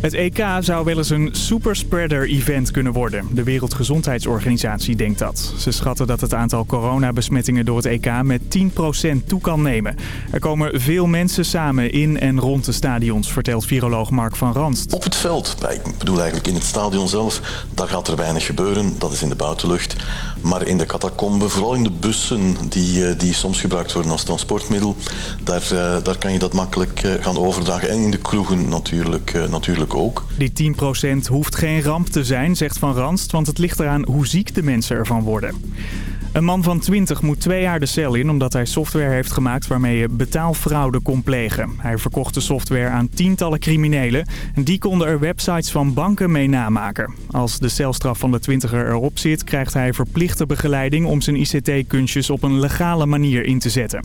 Het EK zou wel eens een superspreader-event kunnen worden. De Wereldgezondheidsorganisatie denkt dat. Ze schatten dat het aantal coronabesmettingen door het EK met 10% toe kan nemen. Er komen veel mensen samen in en rond de stadions, vertelt viroloog Mark van Ranst. Op het veld, ik bedoel eigenlijk in het stadion zelf, daar gaat er weinig gebeuren. Dat is in de buitenlucht. Maar in de catacomben, vooral in de bussen die, eh, die soms gebruikt worden als transportmiddel, daar, eh, daar kan je dat makkelijk eh, gaan overdragen. En in de kroegen natuurlijk, natuurlijk ook. Die 10% hoeft geen ramp te zijn, zegt Van Ranst, want het ligt eraan hoe ziek de mensen ervan worden. Een man van 20 moet twee jaar de cel in omdat hij software heeft gemaakt waarmee je betaalfraude kon plegen. Hij verkocht de software aan tientallen criminelen en die konden er websites van banken mee namaken. Als de celstraf van de twintiger erop zit, krijgt hij verplichte begeleiding om zijn ICT-kunstjes op een legale manier in te zetten.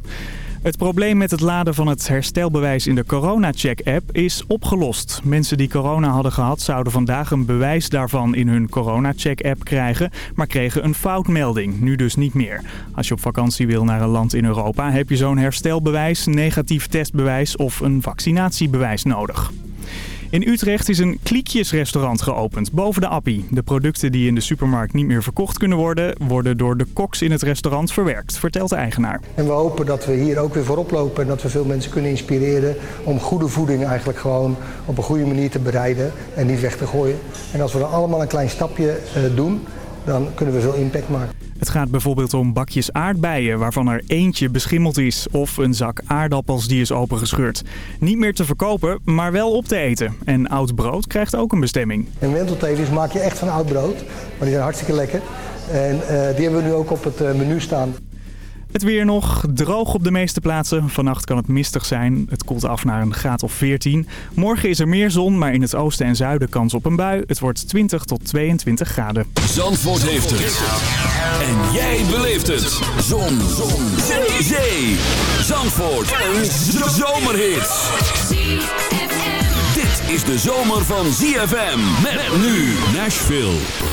Het probleem met het laden van het herstelbewijs in de CoronaCheck-app is opgelost. Mensen die corona hadden gehad zouden vandaag een bewijs daarvan in hun CoronaCheck-app krijgen, maar kregen een foutmelding, nu dus niet meer. Als je op vakantie wil naar een land in Europa heb je zo'n herstelbewijs, negatief testbewijs of een vaccinatiebewijs nodig. In Utrecht is een kliekjesrestaurant geopend boven de appie. De producten die in de supermarkt niet meer verkocht kunnen worden... worden door de koks in het restaurant verwerkt, vertelt de eigenaar. En we hopen dat we hier ook weer voorop lopen... en dat we veel mensen kunnen inspireren... om goede voeding eigenlijk gewoon op een goede manier te bereiden... en niet weg te gooien. En als we dan allemaal een klein stapje eh, doen... dan kunnen we veel impact maken. Het gaat bijvoorbeeld om bakjes aardbeien waarvan er eentje beschimmeld is. Of een zak aardappels die is opengescheurd. Niet meer te verkopen, maar wel op te eten. En oud brood krijgt ook een bestemming. En wenteltevens maak je echt van oud brood. Maar die zijn hartstikke lekker. En uh, die hebben we nu ook op het uh, menu staan. Het weer nog droog op de meeste plaatsen. Vannacht kan het mistig zijn. Het koelt af naar een graad of 14. Morgen is er meer zon, maar in het oosten en zuiden kans op een bui. Het wordt 20 tot 22 graden. Zandvoort heeft het. En jij beleeft het. Zon. zon. Zee. Zee. Zandvoort. Een zomerhit. Dit is de zomer van ZFM. Met nu Nashville.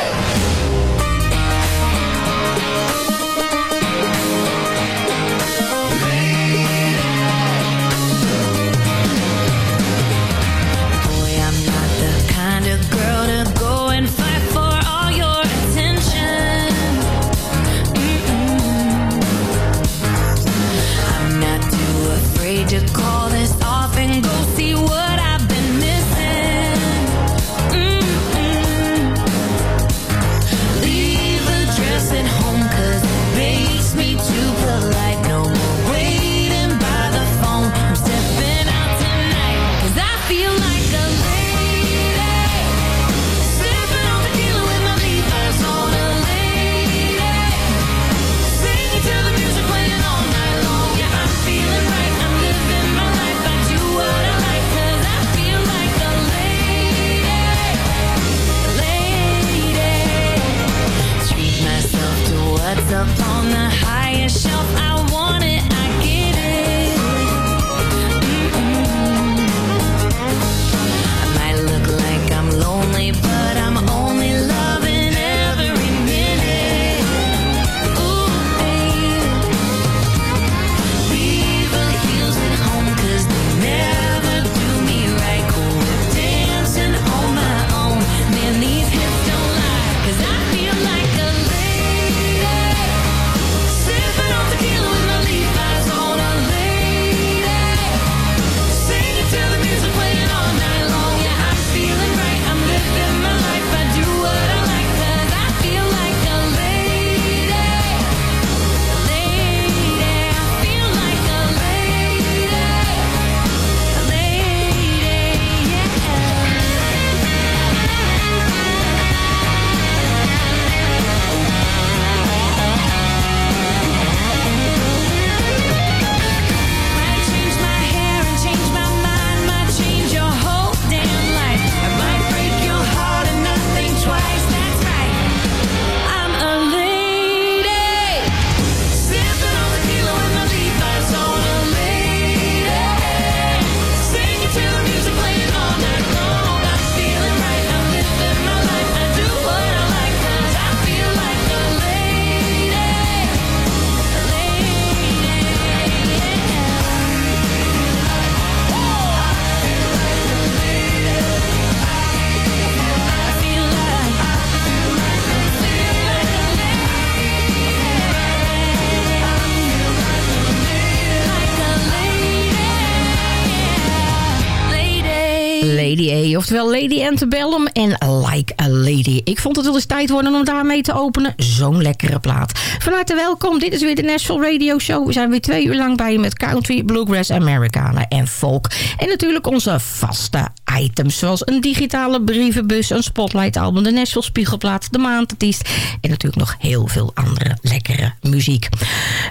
Oftewel Lady Antebellum en Like a Lady. Ik vond het wel eens tijd worden om daarmee te openen. Zo'n lekkere plaat. Van harte welkom, dit is weer de Nashville Radio Show. We zijn weer twee uur lang bij je met country, bluegrass, Americana en folk. En natuurlijk onze vaste items, zoals een digitale brievenbus, een spotlight album, de Nashville Spiegelplaat, de maandartiest en natuurlijk nog heel veel andere lekkere muziek.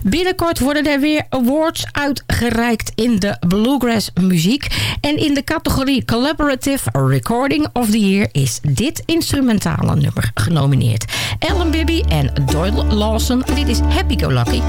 Binnenkort worden er weer awards uitgereikt in de bluegrass muziek. En in de categorie Collaborative Recording of the Year is dit instrumentale nummer genomineerd. Ellen Bibby en Doyle Lawson. Dit is Happy Go Lucky.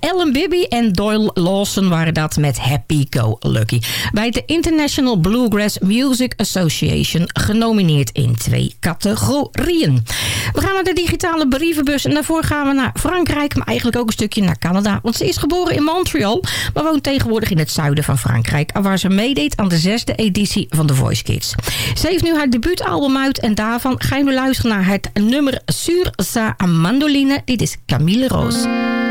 Ellen Bibby en Doyle Lawson waren dat met Happy Go Lucky. Bij de International Bluegrass Music Association genomineerd in twee categorieën. We gaan naar de digitale brievenbus en daarvoor gaan we naar Frankrijk, maar eigenlijk ook een stukje naar Canada. Want ze is geboren in Montreal, maar woont tegenwoordig in het zuiden van Frankrijk, waar ze meedeed aan de zesde editie van The Voice Kids. Ze heeft nu haar debuutalbum uit en daarvan ga je luisteren naar het nummer Sur sa mandoline. Dit is Camille Rose. Tous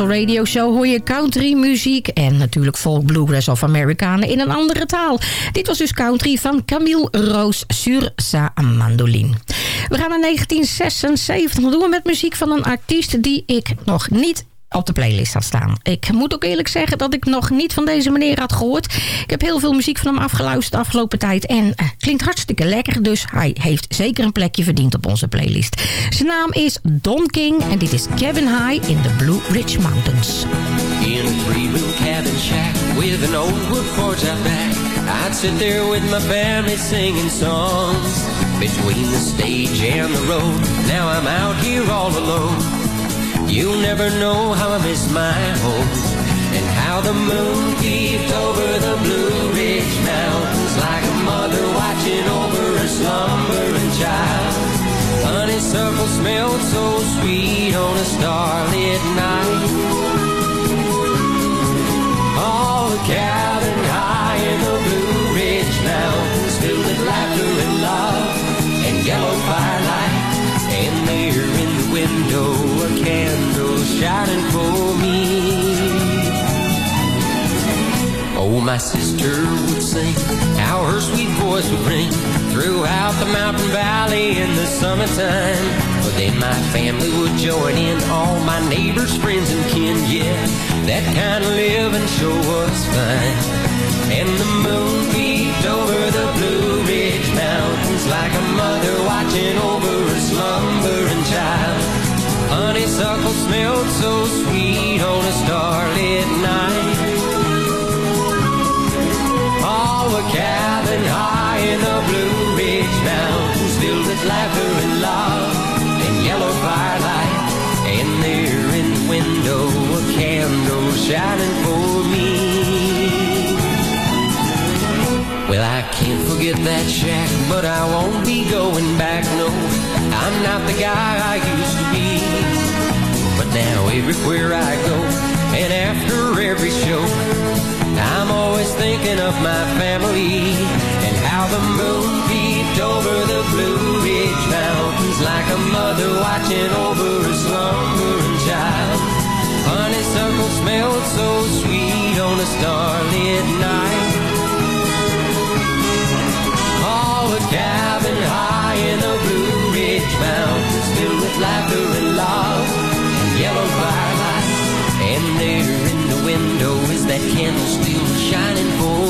National Radio Show hoor je country muziek en natuurlijk folk, bluegrass of Amerikanen in een andere taal. Dit was dus country van Camille Roos sur sa mandoline. We gaan naar 1976. We doen met muziek van een artiest die ik nog niet op de playlist had staan. Ik moet ook eerlijk zeggen dat ik nog niet van deze meneer had gehoord. Ik heb heel veel muziek van hem afgeluisterd de afgelopen tijd. En uh, klinkt hartstikke lekker. Dus hij heeft zeker een plekje verdiend op onze playlist. Zijn naam is Don King. En dit is Kevin High in the Blue Ridge Mountains. In a cabin shack with an old wood back. I'd sit there with my family singing songs. Between the stage and the road. Now I'm out here all alone. You'll never know how I miss my home and how the moon peeped over the Blue Ridge Mountains like a mother watching over a slumbering child. Honeysuckle smelled so sweet on a starlit night. My sister would sing, how her sweet voice would ring throughout the mountain valley in the summertime. But then my family would join in, all my neighbors, friends, and kin, yeah. That kind of living sure was fine. And the moon peeped over the Blue Ridge Mountains like a mother watching over a slumbering child. Honeysuckle smelled so sweet on a starlit night. Filled with laughter and love and yellow firelight. And there in the window a candle shining for me. Well, I can't forget that shack, but I won't be going back, no. I'm not the guy I used to be. But now everywhere I go, and after every show, I'm always thinking of my family how the moon peeped over the Blue Ridge Mountains like a mother watching over a slumbering child. Honeysuckle smelled so sweet on a starlit night. All a cabin high in the Blue Ridge Mountains filled with laughter and love and yellow firelight. And there in the window is that candle still shining for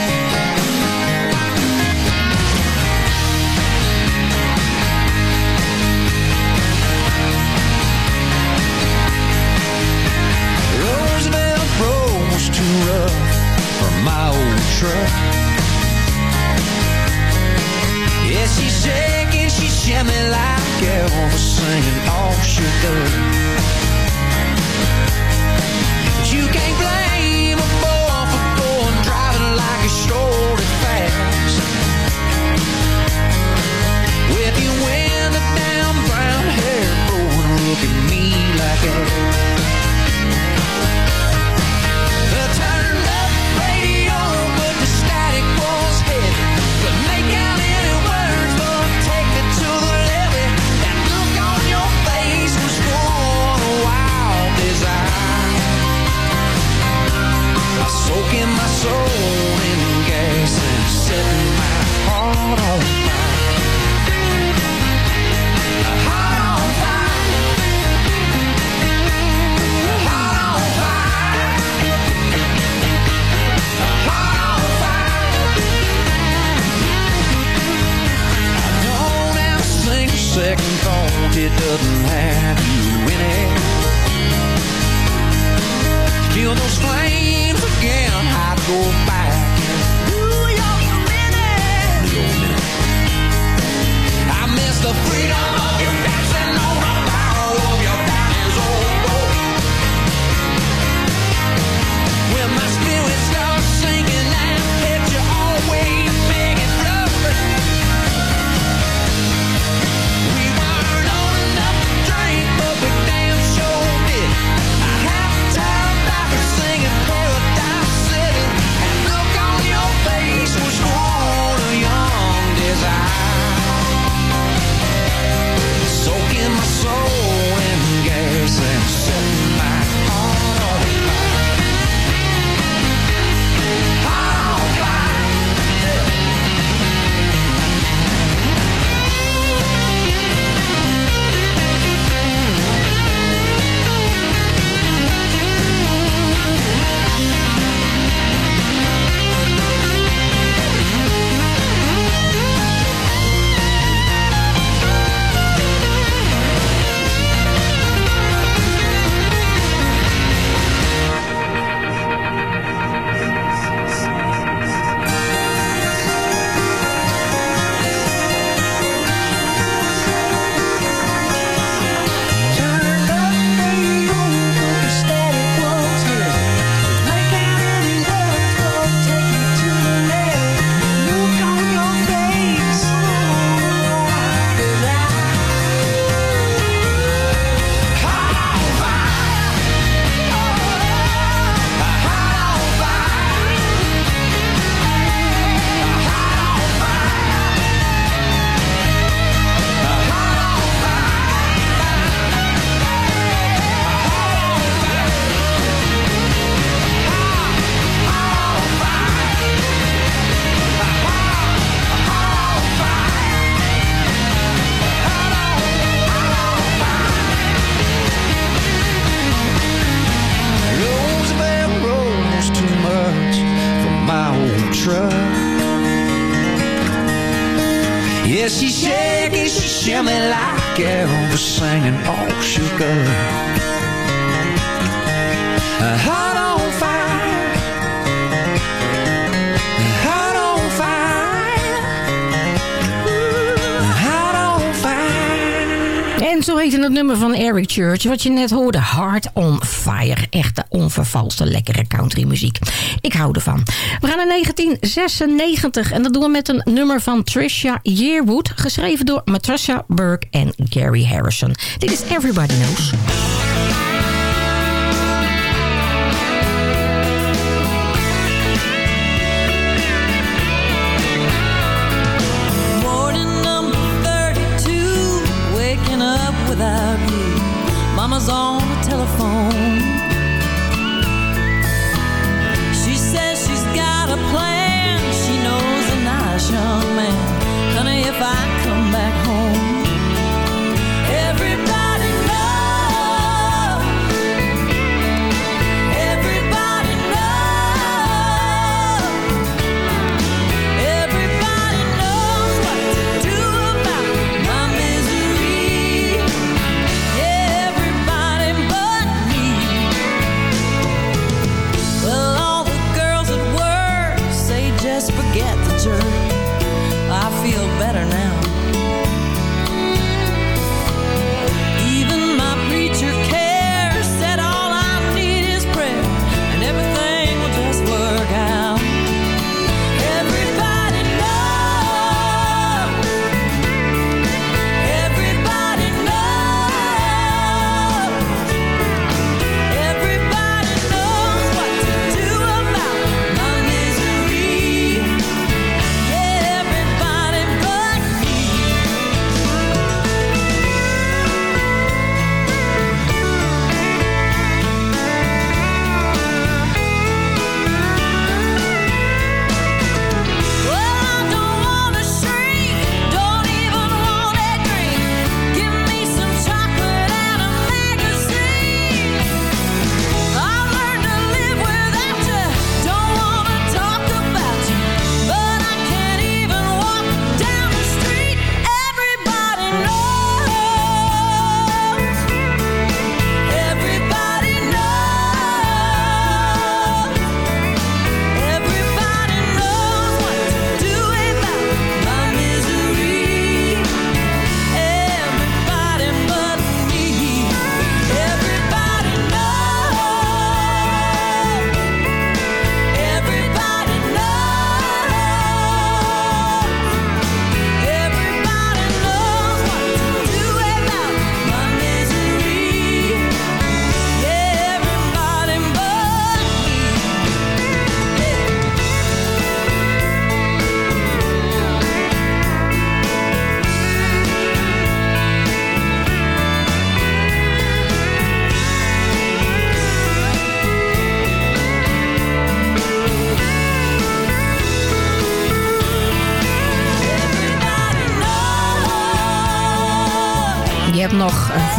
done thought it doesn't have you in it. Feel those flames En het nummer van Eric Church, wat je net hoorde. Heart on Fire. Echte onvervalste lekkere countrymuziek. Ik hou ervan. We gaan naar 1996 en dat doen we met een nummer van Trisha Yearwood. Geschreven door Matrasha Burke en Gary Harrison. Dit is Everybody Knows.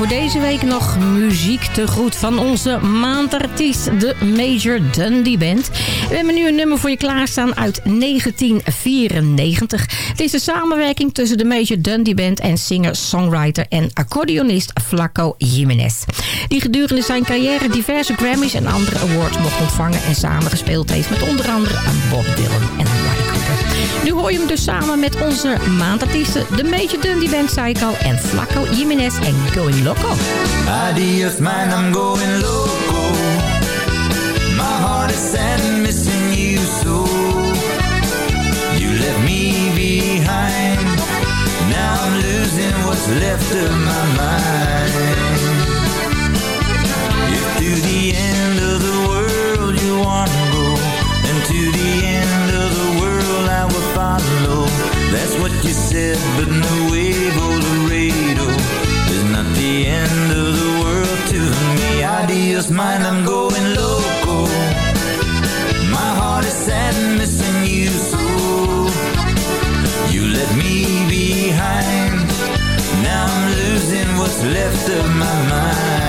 Voor deze week nog muziek te goed van onze maandartiest, de Major Dundee Band. We hebben nu een nummer voor je klaarstaan uit 1994. Het is de samenwerking tussen de Major Dundee Band en singer, songwriter en accordeonist Flaco Jiménez. Die gedurende zijn carrière diverse Grammys en andere awards mocht ontvangen en samengespeeld heeft met onder andere Bob Dylan en Cooper. Nu hoor je hem dus samen met onze maandartiesten, de Major Dundee Band Psycho en Flaco Jiménez en Going Loco. Ideas mine, I'm going loco. My heart is sad missing you so. You left me behind. Now I'm losing what's left of my mind. That's what you said, but no way, Laredo is not the end of the world to me. Ideas mine, I'm going loco. My heart is sad and missing you so. You left me behind. Now I'm losing what's left of my mind.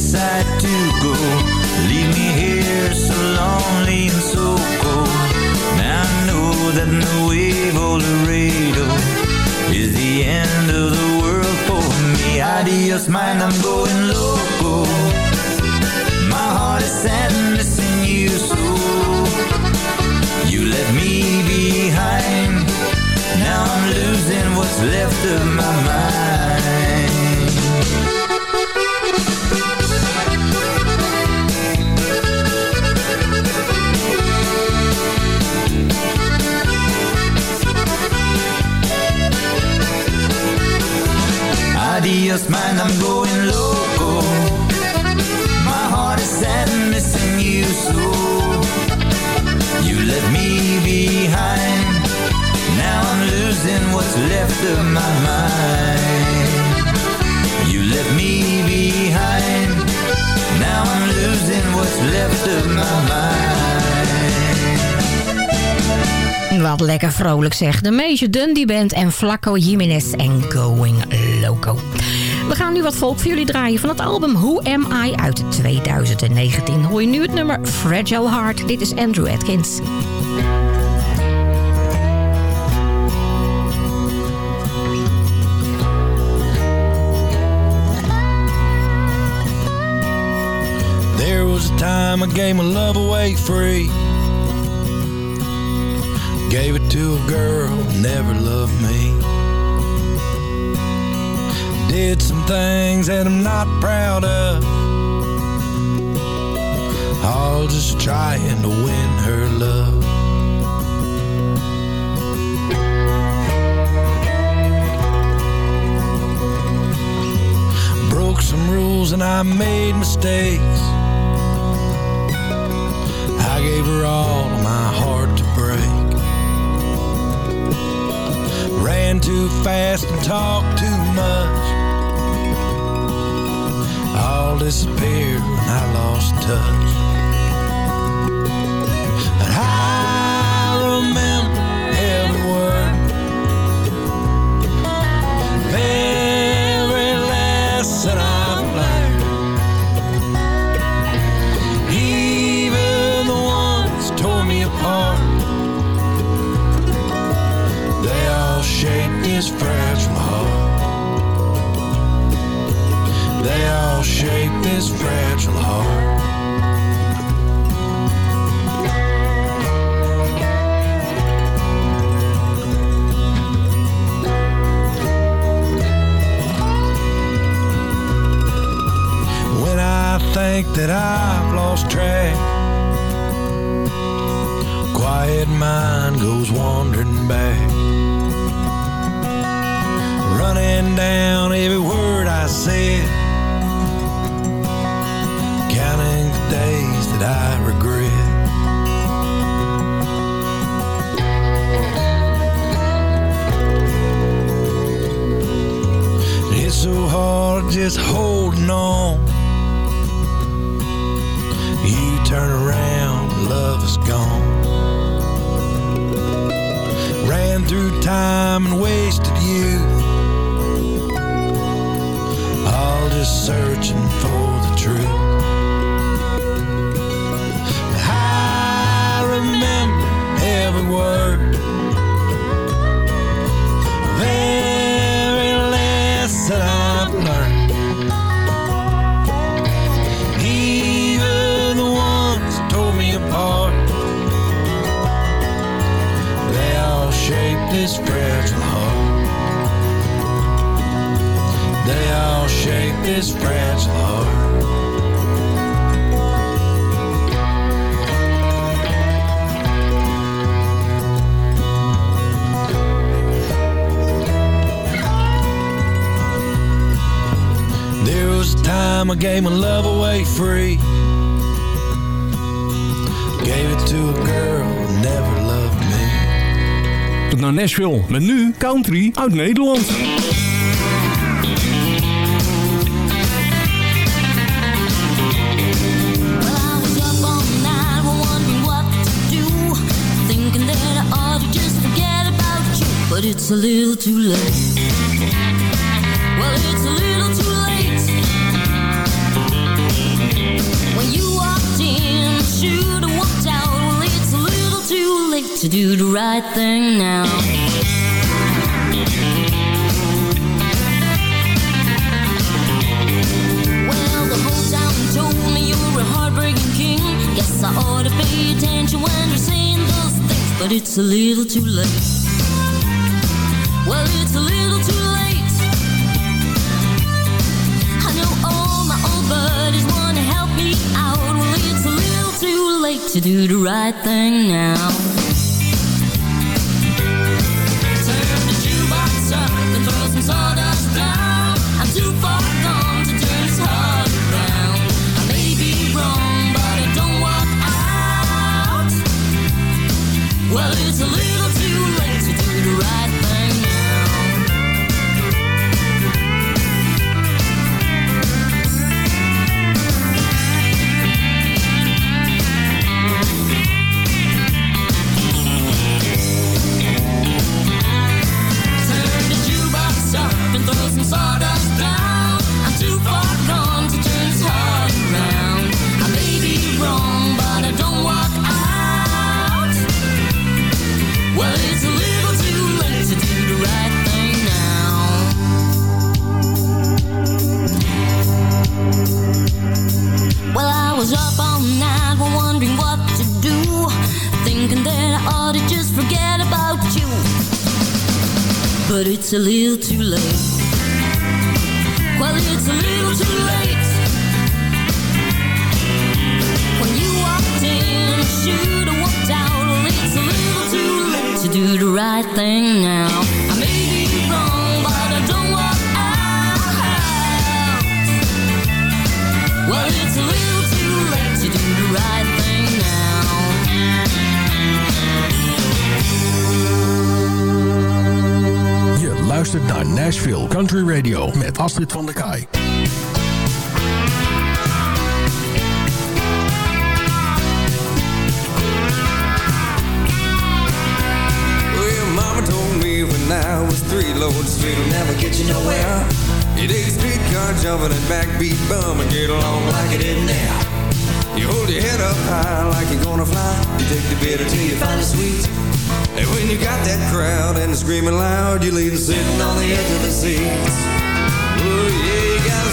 decide to go. Leave me here so lonely and so cold. Now I know that Nuevo Laredo Is the end of the world for me. Adios mine, I'm going loco. My heart is sad missing you so You left me behind. Now I'm losing what's left of my mind. Adios, man, I'm going loco. My heart is sad and missing you so. You left me behind. Now I'm losing what's left of my mind. You left me behind. Now I'm losing what's left of my mind. Wat lekker vrolijk zeg. De Major Dundee Band en Flaco Jiménez en Going We gaan nu wat volk voor jullie draaien van het album Who Am I uit 2019. Hoor je nu het nummer Fragile Heart. Dit is Andrew Atkins. There was a time I gave my love away free. Gave it to a girl who never loved me. Did some things that I'm not proud of. All just trying to win her love. Broke some rules and I made mistakes. I gave her all my heart to break. Ran too fast and talked too much. All disappeared when I lost touch. This fragile heart. When I think that I've lost track, quiet mind goes wandering back. Running down every word I said, that I regret. It's so hard just holding on. You turn around, love is gone. Ran through time and wasted youth. All just searching for a time I gave my love away free. Gave it to a girl who never loved me. Naar Nashville. Met nu country uit Nederland. But it's a little too late. To do the right thing now. Well, the whole town told me you're a heartbreaking king. Guess I ought to pay attention when you're saying those things, but it's a little too late. Well, it's a little too late. I know all my old buddies want to help me out. Well, it's a little too late to do the right thing now. A little too late. Astrid van der Kaai. I was three, Lord, street will never get you nowhere. Streetcar jumping and backbeat bum and get along like there. You hold your head up high like you're gonna fly. You take the bitter till you find it sweet. And when you got that crowd and screaming loud, you leave them sitting on the edge of the seats.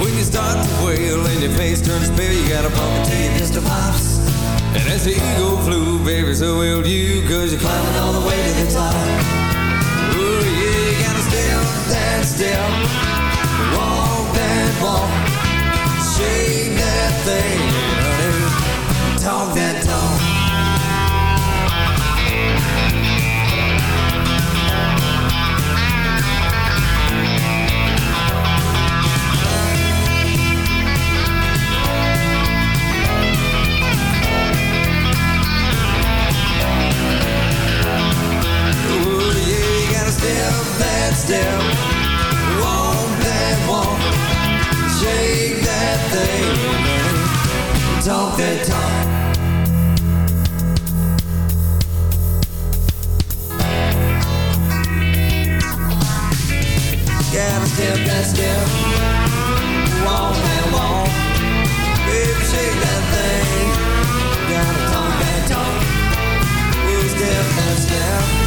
When you start to wail and your face turns pale, you gotta pump it till your pistol pops. And as the eagle flew, baby, so will you, cause you're climbing all the way to the top. Oh, yeah, you gotta step that step, walk that walk, shake that thing, honey, talk that talk. Step, walk that walk, shake that thing, talk that talk. Gotta step that step, walk that walk, baby shake that thing, gotta talk that talk, we'll step that step,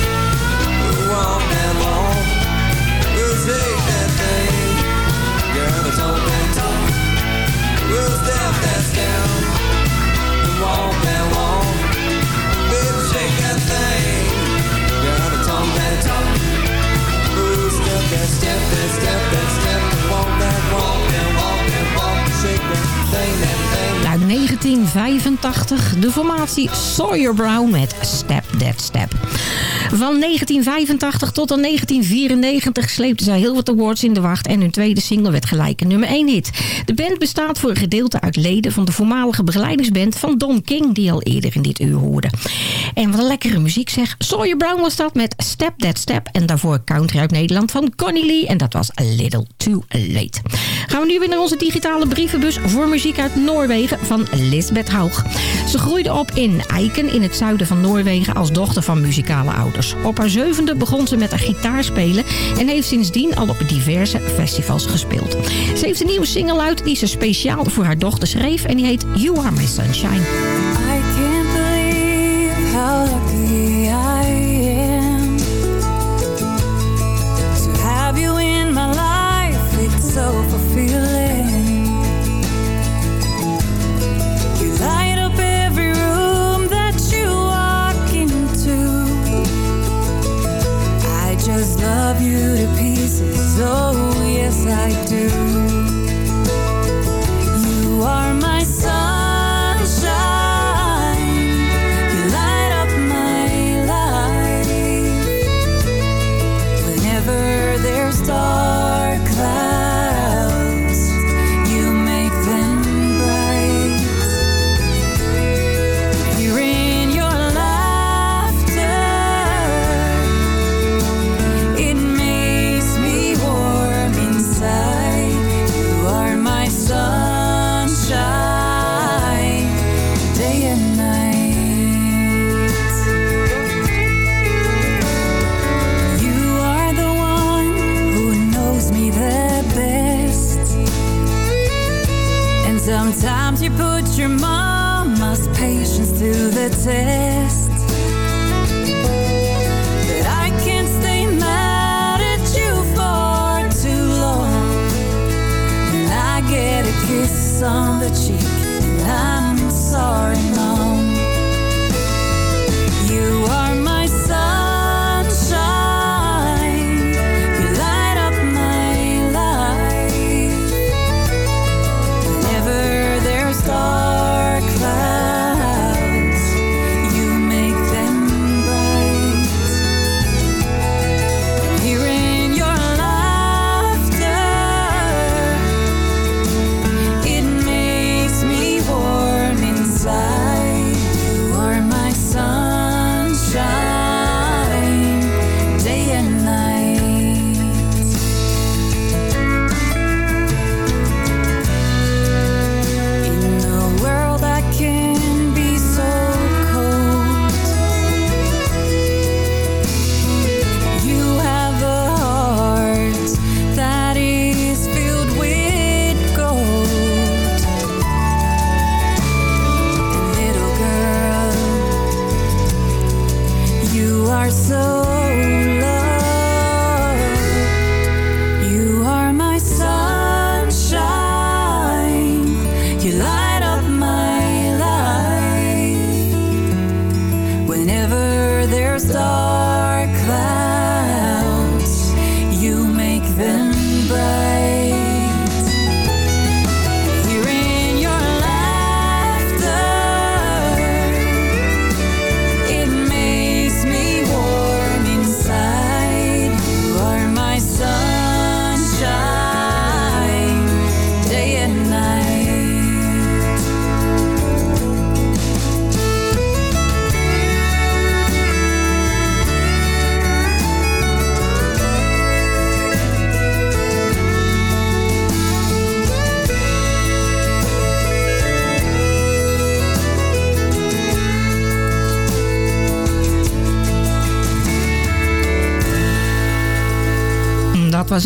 1985 de formatie Sawyer Brown met Step That Step. Van 1985 tot aan 1994 sleepte zij heel wat awards in de wacht... en hun tweede single werd gelijk een nummer 1 hit. De band bestaat voor een gedeelte uit leden van de voormalige begeleidingsband van Don King... die al eerder in dit uur hoorde. En wat een lekkere muziek zeg. Sawyer Brown was dat met Step That Step... en daarvoor Country uit Nederland van Connie Lee... en dat was A Little Too Late. Gaan we nu weer naar onze digitale brievenbus voor muziek uit Noorwegen van Lisbeth Haug. Ze groeide op in Eiken in het zuiden van Noorwegen als dochter van muzikale ouders. Op haar zevende begon ze met haar gitaar spelen en heeft sindsdien al op diverse festivals gespeeld. Ze heeft een nieuwe single uit die ze speciaal voor haar dochter schreef en die heet You Are My Sunshine. I can't believe how love you to pieces. Oh, yes, I do.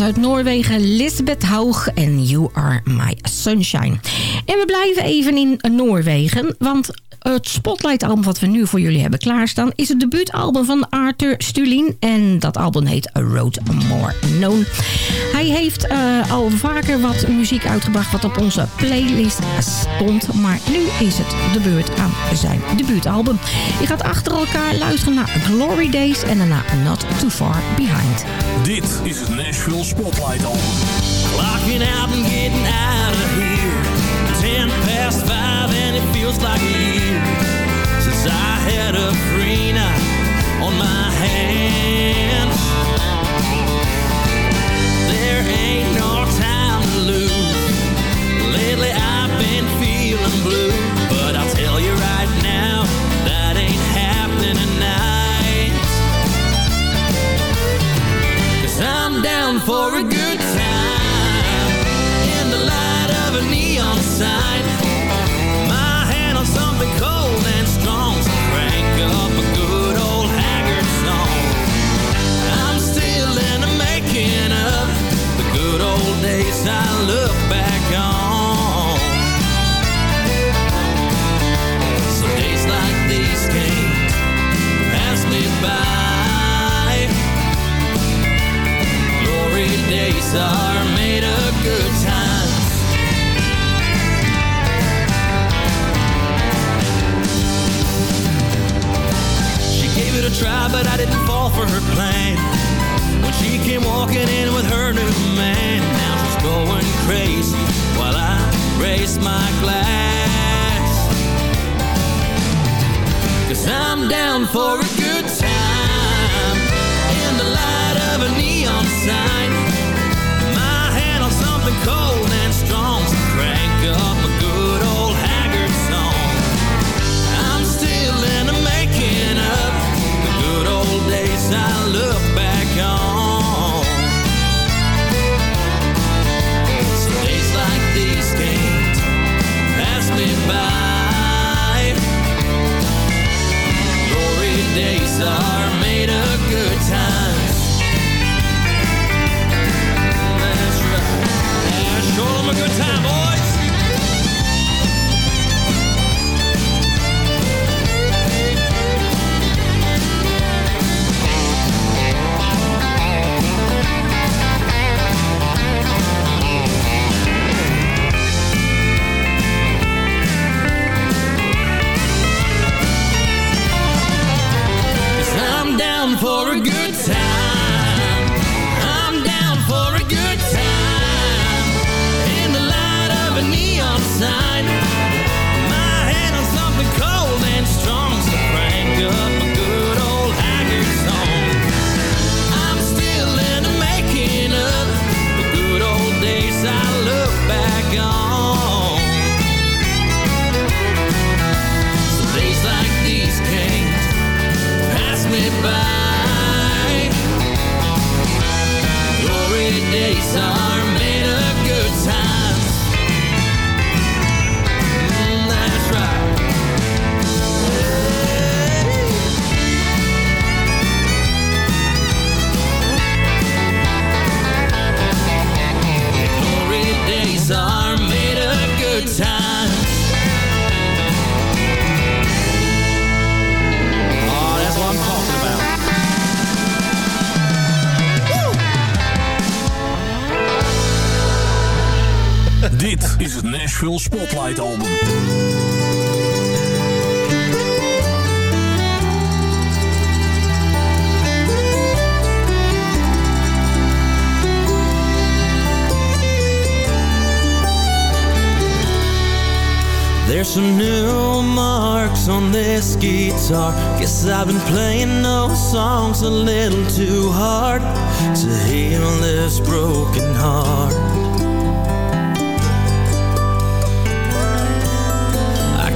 Uit Noorwegen Lisbeth Haug en You Are My Sunshine. En we blijven even in Noorwegen, want het Spotlight-album wat we nu voor jullie hebben klaarstaan... is het debuutalbum van Arthur Stulin. En dat album heet A Road More Known. Hij heeft eh, al vaker wat muziek uitgebracht wat op onze playlist stond. Maar nu is het de beurt aan zijn debuutalbum. Je gaat achter elkaar luisteren naar Glory Days en daarna Not Too Far Behind. Dit is het Nashville Spotlight Album. Clocking out and getting out of here. Ten past five and it feels like Cause I had a free night on my hands. There ain't no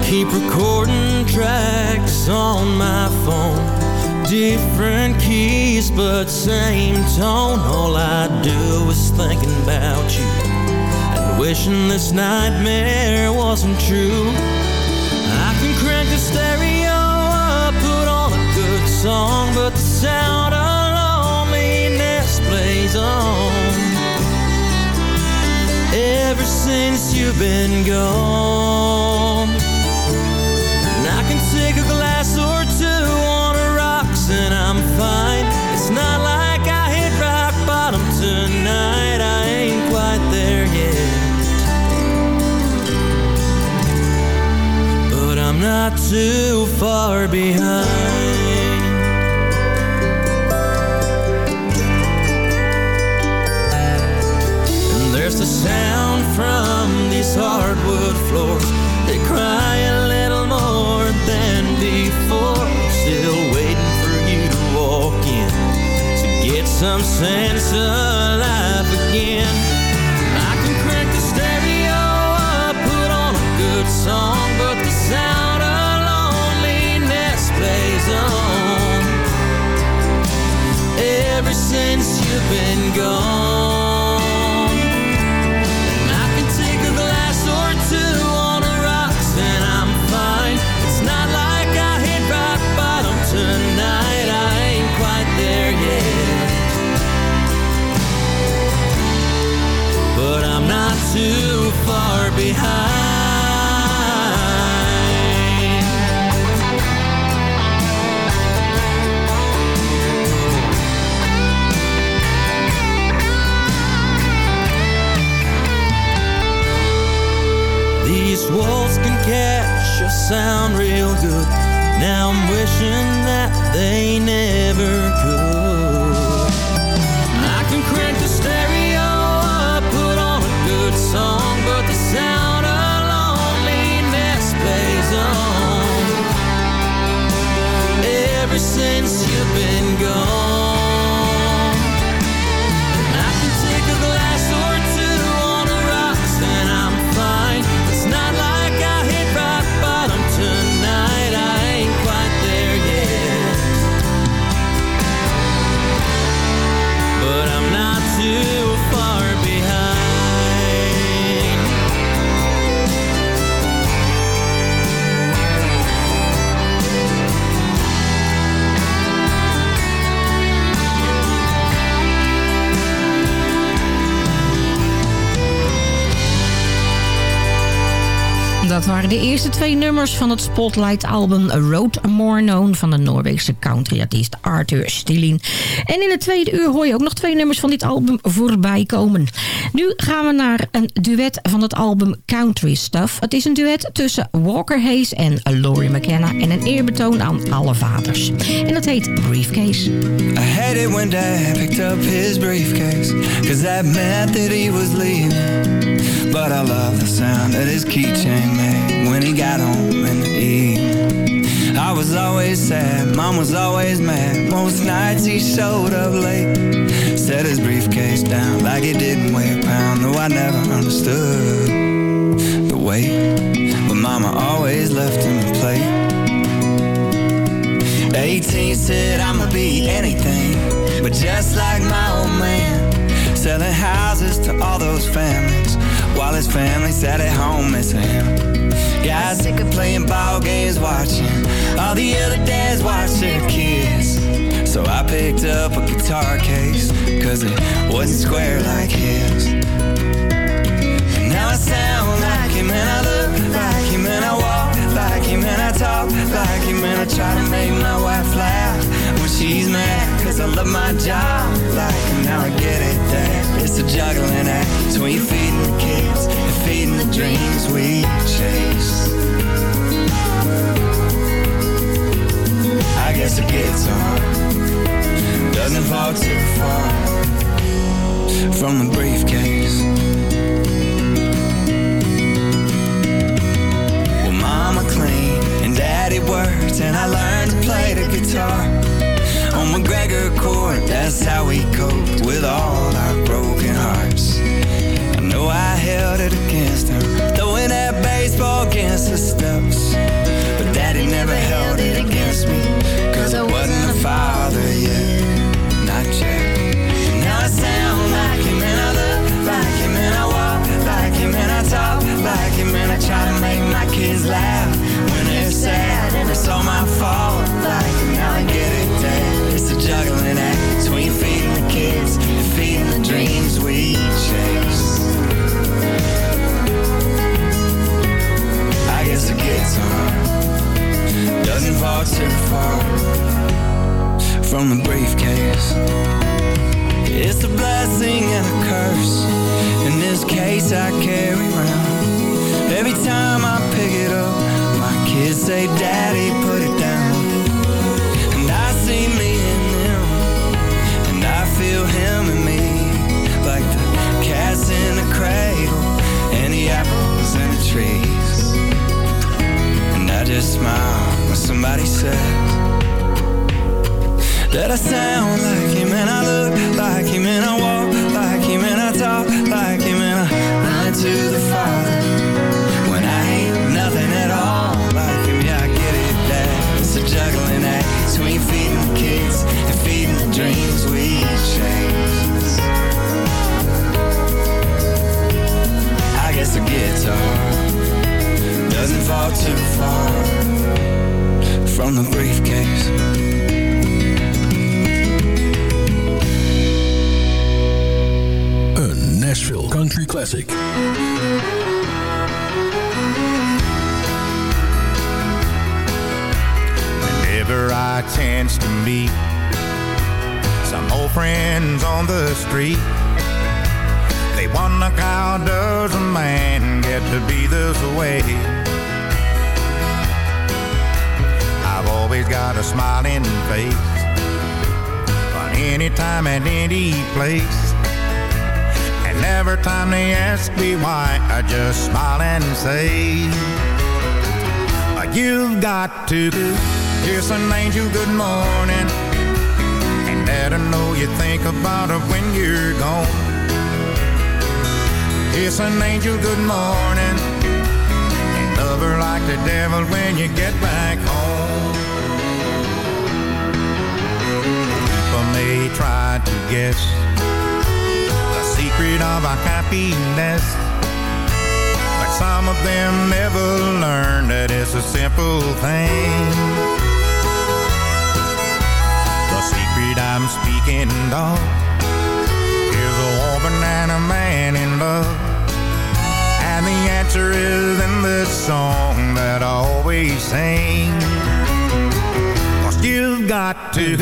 Keep recording tracks on my phone. Different keys but same tone. All I do is thinking about you And wishing this nightmare wasn't true. I can crank the stereo up, put on a good song But the sound of loneliness plays on. Ever since you've been gone. too far behind. And there's the sound from these hardwood floors. They cry a little more than before. Still waiting for you to walk in To get some sense of life again. I can crank the stereo up, put on a good song. Ever since you've been gone, and I can take a glass or two on the rocks and I'm fine. It's not like I hit rock bottom tonight. I ain't quite there yet. But I'm not too far behind. Sound real good. Now I'm wishing that they never could. Waren de eerste twee nummers van het Spotlight-album Road More Known van de Noorweegse countryartiest Arthur Stilling. En in het tweede uur hoor je ook nog twee nummers van dit album voorbij komen. Nu gaan we naar een duet van het album Country Stuff. Het is een duet tussen Walker Hayes en Laurie McKenna en een eerbetoon aan alle vaders. En dat heet Briefcase. I had it when Dad picked up his briefcase Cause that meant that he was leaving But I love the sound that his keychain made When he got home in the evening. I was always sad, Mom was always mad. Most nights he showed up late Set his briefcase down like it didn't weigh a pound. Though I never understood the weight But Mama always left him a plate. 18 said I'ma be anything But just like my old man Selling houses to all those families While his family sat at home missing. Him Got sick of playing ball games watching. All the other dads watch their kids. So I picked up a guitar case Cause it wasn't square like his. And now I sound like him and I look like him and I walk like him and I talk like him and I try to make my wife laugh when she's mad I love my job like now I get it that it's a juggling act between feeding the kids and feeding the dreams we chase. I guess it gets on. Doesn't fall too far from the briefcase. Well, mama clean and daddy worked, and I learned to play the guitar McGregor chord. That's how we coped with all our broken hearts. I know I held it against him, throwing that baseball against the steps. But daddy never held it against me, cause I wasn't a father yet. Not yet. Now I sound like him and I look like him and I walk like him and I talk like him and I try to make my kids laugh when they're sad and it's all my fault. Like dreams we chase. I guess a guitar doesn't fall too far from the briefcase. It's a blessing and a curse. In this case, I care. The when you get back home. People may try to guess the secret of our happiness. But some of them never learn that it's a simple thing. The secret I'm speaking of is a woman and a man in love. The answer is in this song that I always sing. Cause you've got to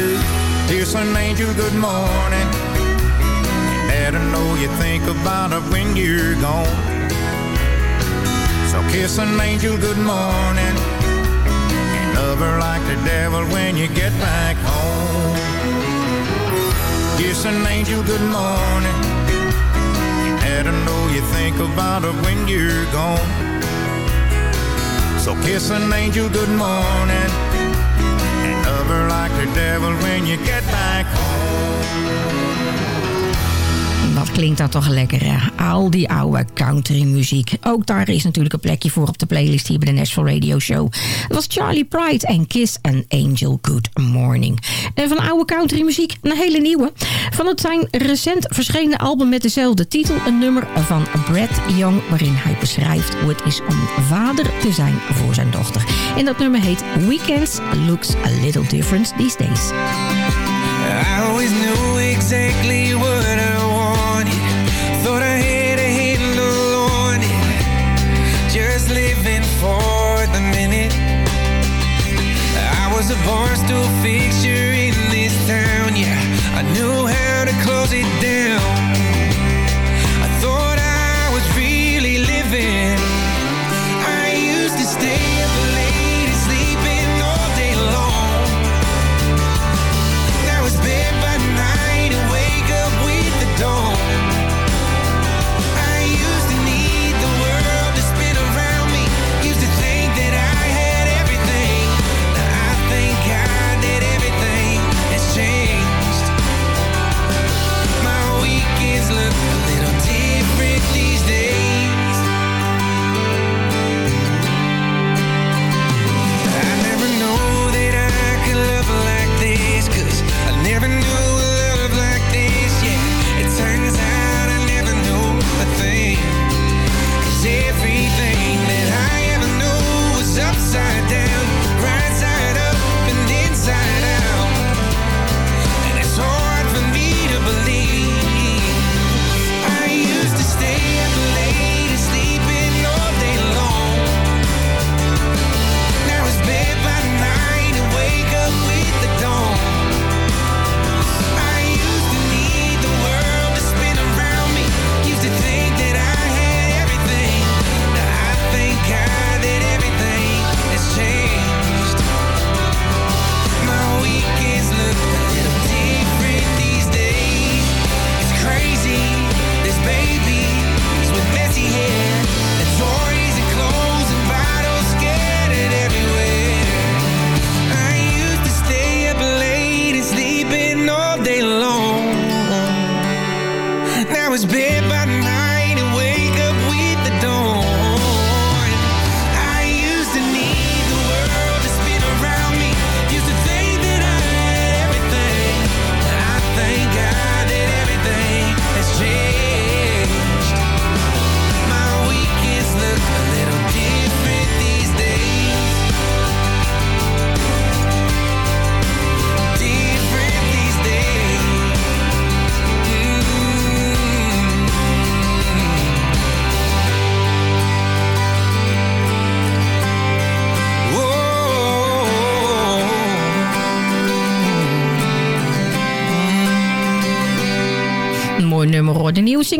kiss an angel good morning. And let her know you think about her when you're gone. So kiss an angel good morning. And love her like the devil when you get back home. Kiss an angel good morning. Let her know you think about her when you're gone. So kiss an angel good morning. And love her like the devil when you get back Klinkt dat toch lekker, hè? Al die oude countrymuziek. Ook daar is natuurlijk een plekje voor op de playlist hier bij de Nashville Radio Show. Dat was Charlie Pride en Kiss an Angel Good Morning. En van oude countrymuziek een hele nieuwe. Van het zijn recent verschenen album met dezelfde titel. Een nummer van Brad Young waarin hij beschrijft hoe het is om vader te zijn voor zijn dochter. En dat nummer heet Weekends Looks a Little Different These Days. I always knew exactly what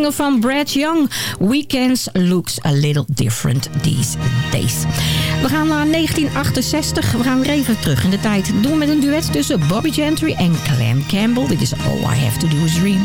van Brad Young. Weekends looks a little different these days. We gaan naar 1968. We gaan weer even terug in de tijd. Doen met een duet tussen Bobby Gentry en Clem Campbell. Dit is All I Have To Do Is dream.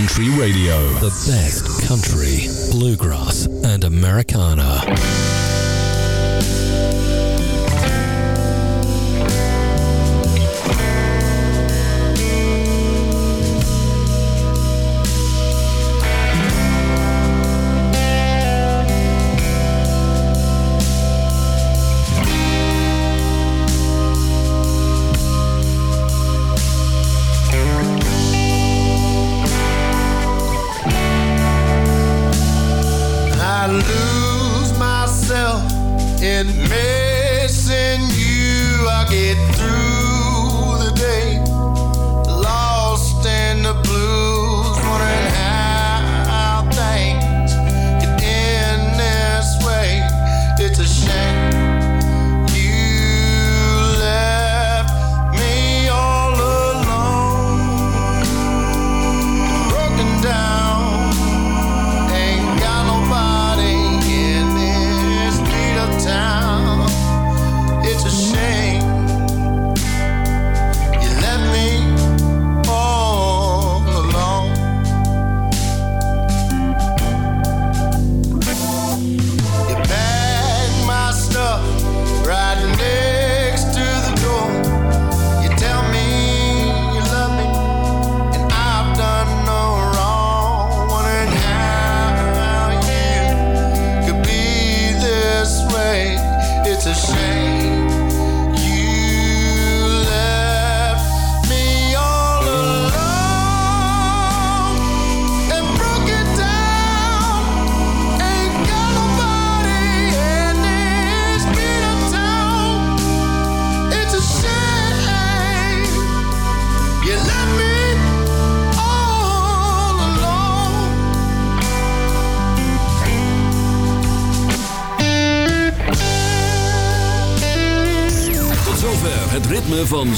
Country Radio. The best country, bluegrass, and Americana. I lose